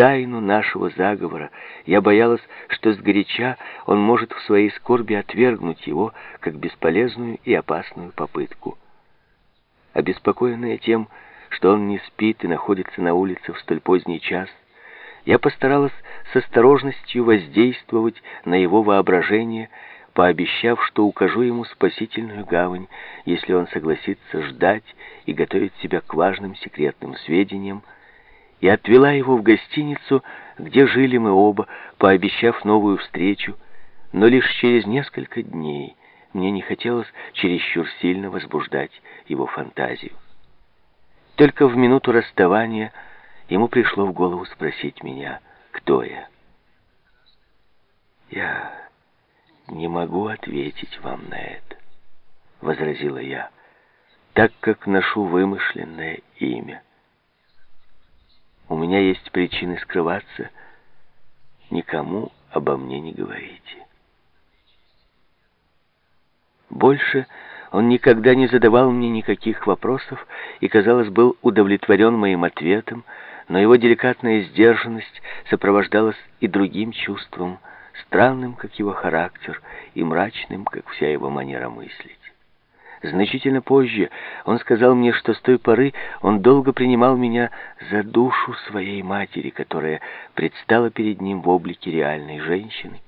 тайну нашего заговора. Я боялась, что сгоряча он может в своей скорби отвергнуть его, как бесполезную и опасную попытку. Обеспокоенная тем, что он не спит и находится на улице в столь поздний час, я постаралась с осторожностью воздействовать на его воображение, пообещав, что укажу ему спасительную гавань, если он согласится ждать и готовить себя к важным секретным сведениям, и отвела его в гостиницу, где жили мы оба, пообещав новую встречу, но лишь через несколько дней мне не хотелось чересчур сильно возбуждать его фантазию. Только в минуту расставания ему пришло в голову спросить меня, кто я. «Я не могу ответить вам на это», — возразила я, «так как ношу вымышленное имя». Меня есть причины скрываться. Никому обо мне не говорите. Больше он никогда не задавал мне никаких вопросов и, казалось, был удовлетворен моим ответом, но его деликатная сдержанность сопровождалась и другим чувством, странным, как его характер, и мрачным, как вся его манера мыслить. Значительно позже он сказал мне, что с той поры он долго принимал меня за душу своей матери, которая предстала перед ним в облике реальной женщины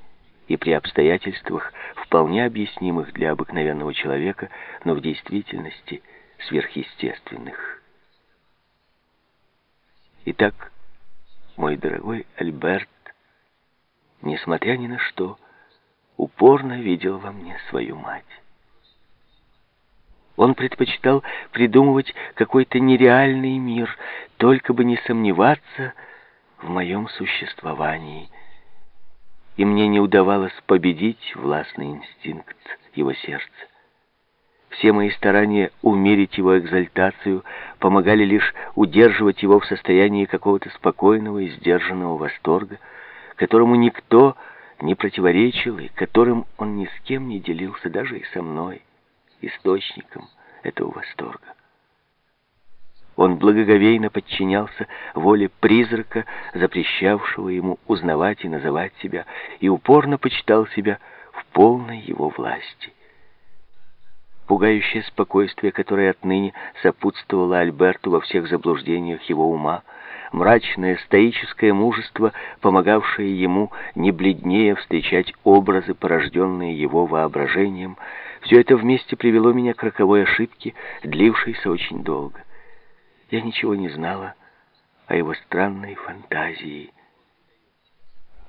и при обстоятельствах, вполне объяснимых для обыкновенного человека, но в действительности сверхъестественных. Итак, мой дорогой Альберт, несмотря ни на что, упорно видел во мне свою мать. Он предпочитал придумывать какой-то нереальный мир, только бы не сомневаться в моем существовании. И мне не удавалось победить властный инстинкт его сердца. Все мои старания умерить его экзальтацию помогали лишь удерживать его в состоянии какого-то спокойного и сдержанного восторга, которому никто не противоречил и которым он ни с кем не делился, даже и со мной источником этого восторга. Он благоговейно подчинялся воле призрака, запрещавшего ему узнавать и называть себя, и упорно почитал себя в полной его власти. Пугающее спокойствие, которое отныне сопутствовало Альберту во всех заблуждениях его ума, мрачное стоическое мужество, помогавшее ему не бледнее встречать образы, порожденные его воображением, все это вместе привело меня к роковой ошибке, длившейся очень долго. Я ничего не знала о его странной фантазии.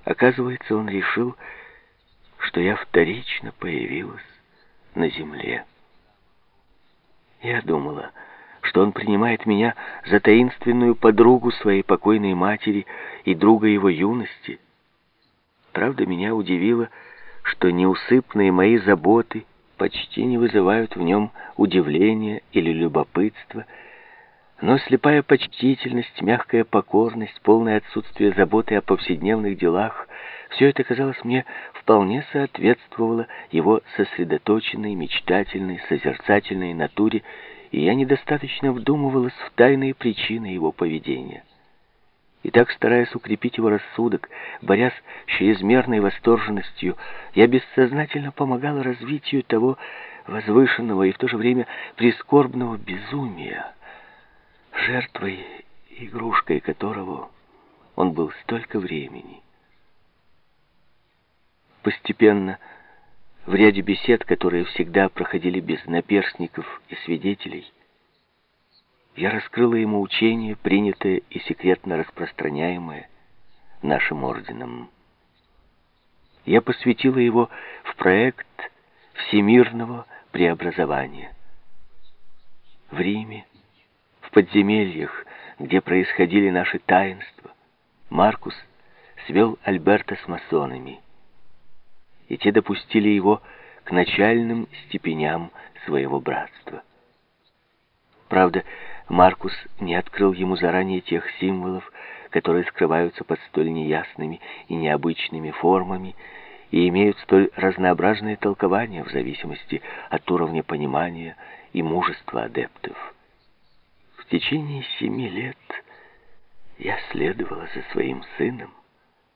Оказывается, он решил, что я вторично появилась на земле. Я думала, что он принимает меня за таинственную подругу своей покойной матери и друга его юности. Правда, меня удивило, что неусыпные мои заботы почти не вызывают в нем удивления или любопытства, но слепая почтительность, мягкая покорность, полное отсутствие заботы о повседневных делах — все это, казалось мне, вполне соответствовало его сосредоточенной, мечтательной, созерцательной натуре и я недостаточно вдумывалась в тайные причины его поведения. И так, стараясь укрепить его рассудок, борясь с чрезмерной восторженностью, я бессознательно помогала развитию того возвышенного и в то же время прискорбного безумия, жертвой, игрушкой которого он был столько времени. Постепенно, в ряде бесед, которые всегда проходили без наперстников и свидетелей, я раскрыла ему учение, принятое и секретно распространяемое нашим орденом. Я посвятила его в проект всемирного преобразования. В Риме, в подземельях, где происходили наши таинства, Маркус свел Альберта с масонами и те допустили его к начальным степеням своего братства. Правда, Маркус не открыл ему заранее тех символов, которые скрываются под столь неясными и необычными формами и имеют столь разнообразные толкования в зависимости от уровня понимания и мужества адептов. В течение семи лет Я следовала за своим сыном,